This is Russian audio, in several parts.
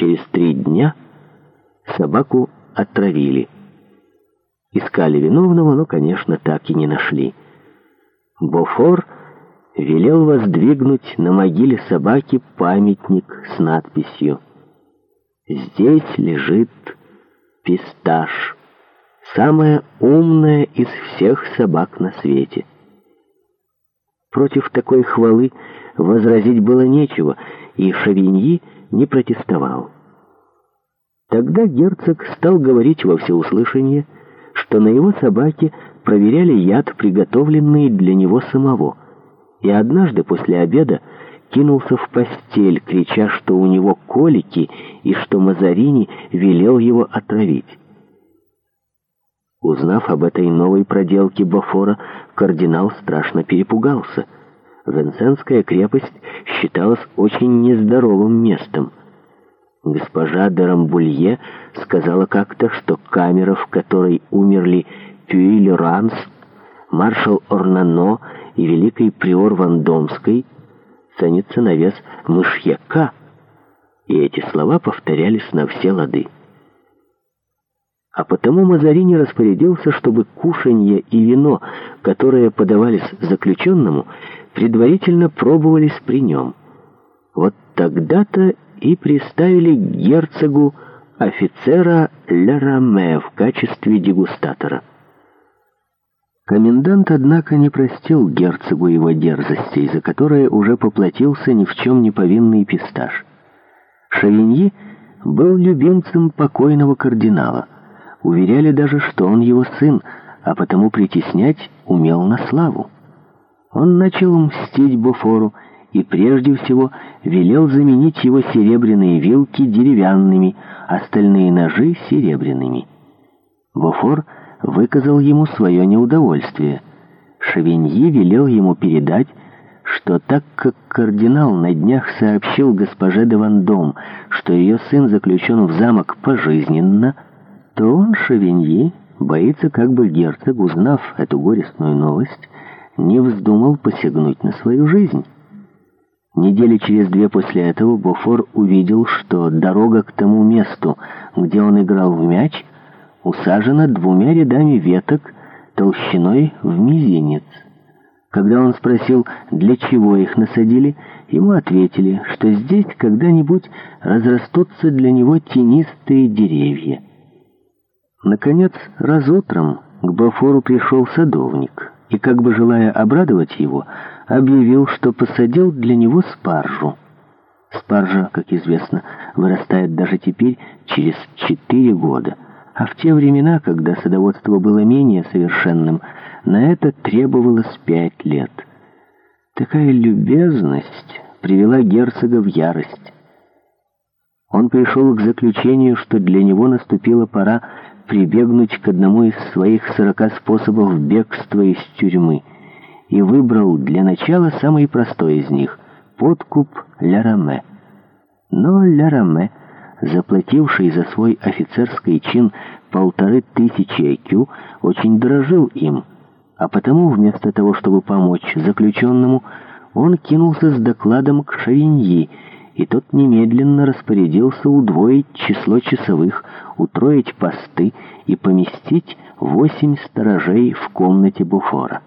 Через три дня собаку отравили. Искали виновного, но, конечно, так и не нашли. Бофор велел воздвигнуть на могиле собаки памятник с надписью «Здесь лежит пистаж, самая умная из всех собак на свете». Против такой хвалы возразить было нечего, и Шавиньи – не протестовал. Тогда герцог стал говорить во всеуслышание, что на его собаке проверяли яд, приготовленный для него самого, и однажды после обеда кинулся в постель, крича, что у него колики и что Мазарини велел его отравить. Узнав об этой новой проделке Бафора, кардинал страшно перепугался — Венсенская крепость считалась очень нездоровым местом. Госпожа Дерамбулье сказала как-то, что камера, в которой умерли Пюиль Ранс, маршал Орнано и великий приор Вандомской, ценится на вес мышьяка, и эти слова повторялись на все лады а потому Мазарини распорядился, чтобы кушанье и вино, которые подавались заключенному, предварительно пробовались при нем. Вот тогда-то и приставили к герцогу офицера Лераме в качестве дегустатора. Комендант, однако, не простил герцогу его дерзостей, за которые уже поплатился ни в чем не повинный пистаж. Шавиньи был любимцем покойного кардинала — Уверяли даже, что он его сын, а потому притеснять умел на славу. Он начал мстить Бофору и прежде всего велел заменить его серебряные вилки деревянными, остальные ножи — серебряными. Бофор выказал ему свое неудовольствие. Шевеньи велел ему передать, что так как кардинал на днях сообщил госпоже де Вандом, что ее сын заключен в замок пожизненно — то он, Шевиньи, боится, как бы герцог, узнав эту горестную новость, не вздумал посягнуть на свою жизнь. Недели через две после этого Бофор увидел, что дорога к тому месту, где он играл в мяч, усажена двумя рядами веток толщиной в мизинец. Когда он спросил, для чего их насадили, ему ответили, что здесь когда-нибудь разрастутся для него тенистые деревья. Наконец, раз утром к Бафору пришел садовник и, как бы желая обрадовать его, объявил, что посадил для него спаржу. Спаржа, как известно, вырастает даже теперь через четыре года, а в те времена, когда садоводство было менее совершенным, на это требовалось пять лет. Такая любезность привела герцога в ярость. Он пришел к заключению, что для него наступила пора прибегнуть к одному из своих сорока способов бегства из тюрьмы и выбрал для начала самый простой из них – подкуп Ля-Раме. Но Ля-Раме, заплативший за свой офицерский чин полторы тысячи ЭКЮ, очень дорожил им, а потому вместо того, чтобы помочь заключенному, он кинулся с докладом к Шавиньи – и тот немедленно распорядился удвоить число часовых, утроить посты и поместить восемь сторожей в комнате буфора.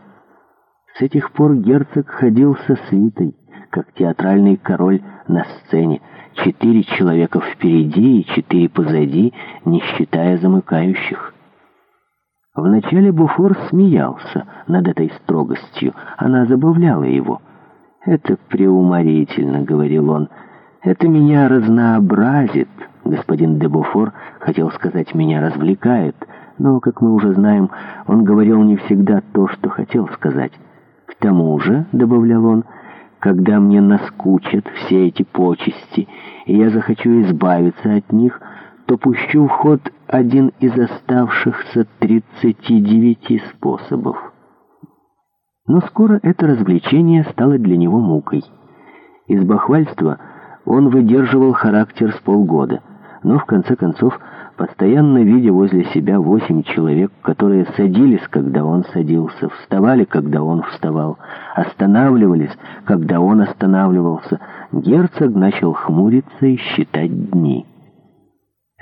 С этих пор герцог ходил со свитой, как театральный король на сцене, четыре человека впереди и четыре позади, не считая замыкающих. Вначале Буфор смеялся над этой строгостью, она забавляла его. «Это преуморительно», — говорил он, — это меня разнообразит. Господин Дебофор хотел сказать «меня развлекает», но, как мы уже знаем, он говорил не всегда то, что хотел сказать. К тому же, — добавлял он, — когда мне наскучат все эти почести, и я захочу избавиться от них, то пущу в ход один из оставшихся 39 способов. Но скоро это развлечение стало для него мукой. Из бахвальства — он выдерживал характер с полгода, но в конце концов, постоянно видя возле себя восемь человек, которые садились, когда он садился, вставали, когда он вставал, останавливались, когда он останавливался, герцог начал хмуриться и считать дни.